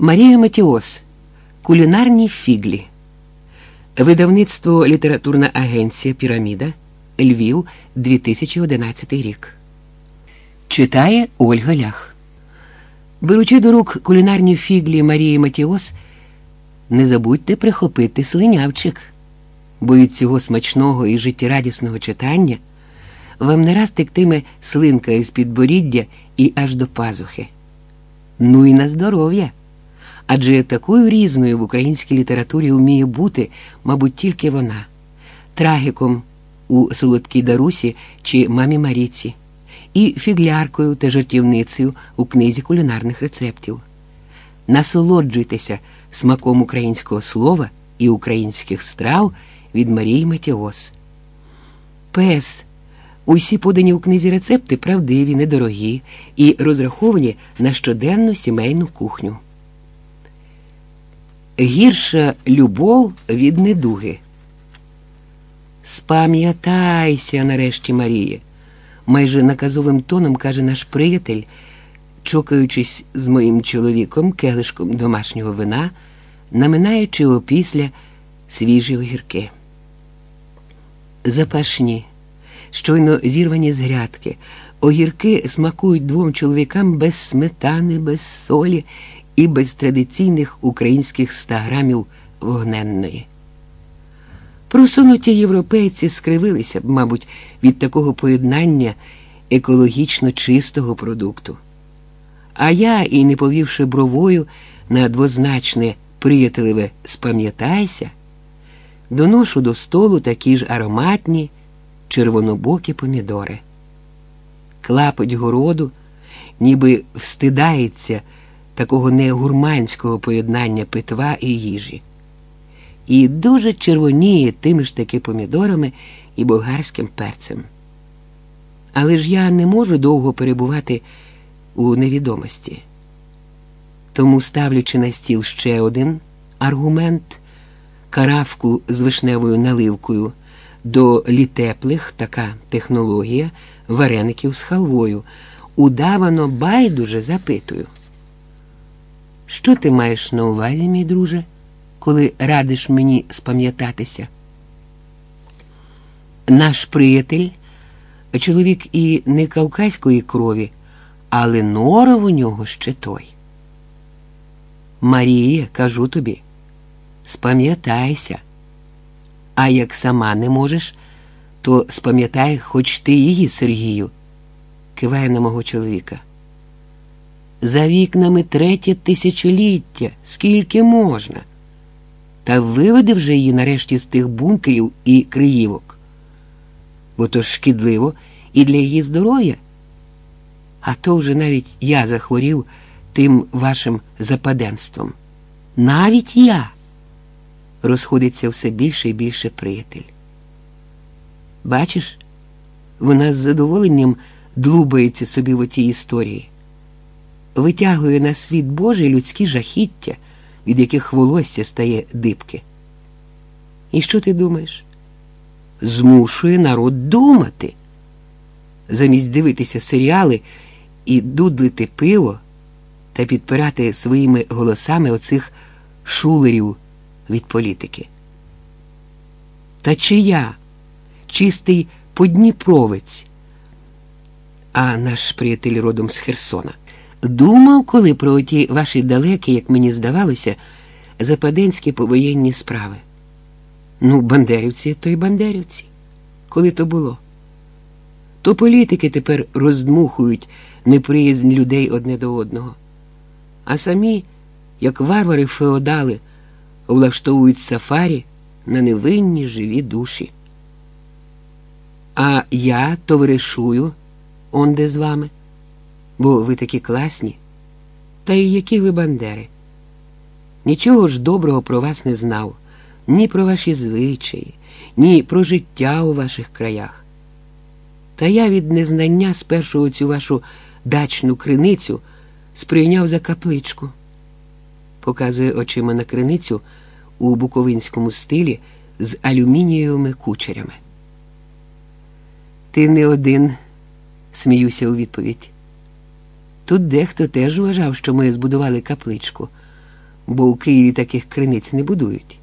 Марія Матіос. Кулінарні фіглі. Видавництво Літературна агенція Піраміда. Львів, 2011 рік. Читає Ольга Лях. Беручи до рук кулінарні фіглі Марії Матіос, не забудьте прихопити слинявчик, бо від цього смачного і життєрадісного читання вам не раз тектиме слинка із підборіддя і аж до пазухи. Ну і на здоров'я. Адже такою різною в українській літературі вміє бути, мабуть, тільки вона, трагіком у солодкій Дарусі чи мамі Маріці, і фігляркою та жартівницею у книзі кулінарних рецептів. Насолоджуйтеся смаком українського слова і українських страв від Марії Матіос. Пес. Усі подані у книзі рецепти правдиві, недорогі і розраховані на щоденну сімейну кухню. Гірша любов від недуги. Спам'ятайся, нарешті, Маріє, майже наказовим тоном каже наш приятель, чокаючись з моїм чоловіком келишком домашнього вина, наминаючи опісля свіжі огірки. Запашні, щойно зірвані з грядки, огірки смакують двом чоловікам без сметани, без солі і без традиційних українських ста грамів вогненної. Просунуті європейці скривилися б, мабуть, від такого поєднання екологічно чистого продукту. А я, і не повівши бровою на двозначне приятелеве спам'ятайся, доношу до столу такі ж ароматні червонобокі помідори. Клапоть городу, ніби встидається такого негурманського поєднання питва і їжі і дуже червоніє тими ж таки помідорами і болгарським перцем. Але ж я не можу довго перебувати у невідомості. Тому, ставлячи на стіл ще один аргумент, каравку з вишневою наливкою до літеплих така технологія вареників з халвою, удавано байдуже запитую. Що ти маєш на увазі, мій друже? коли радиш мені спам'ятатися. Наш приятель, чоловік і не кавказької крові, але норов у нього ще той. Марія, кажу тобі, спам'ятайся, а як сама не можеш, то спам'ятай хоч ти її, Сергію, киває на мого чоловіка. За вікнами третє тисячоліття, скільки можна та виведи вже її нарешті з тих бункерів і криївок, бо то ж шкідливо і для її здоров'я. А то вже навіть я захворів тим вашим западенством. Навіть я. Розходиться все більше і більше приятель. Бачиш, вона з задоволенням длубається собі в отій історії, витягує на світ Божий людські жахіття від яких волосся стає дибки. І що ти думаєш? Змушує народ думати. Замість дивитися серіали і дудлити пиво та підпирати своїми голосами оцих шулерів від політики. Та чи я, чистий подніпровець, а наш приятель родом з Херсона. Думав, коли про оті ваші далекі, як мені здавалося, западенські повоєнні справи. Ну, бандерівці то й бандерівці. Коли то було? То політики тепер роздмухують неприязнь людей одне до одного, а самі, як варвари феодали, влаштовують сафарі на невинні живі душі. А я товаришую он де з вами бо ви такі класні. Та й які ви бандери. Нічого ж доброго про вас не знав, ні про ваші звичаї, ні про життя у ваших краях. Та я від незнання спершу цю вашу дачну криницю сприйняв за капличку, показує очима на криницю у буковинському стилі з алюмінієвими кучерями. Ти не один, сміюся у відповідь. Тут дехто теж вважав, що ми збудували капличку, бо у Києві таких криниць не будують.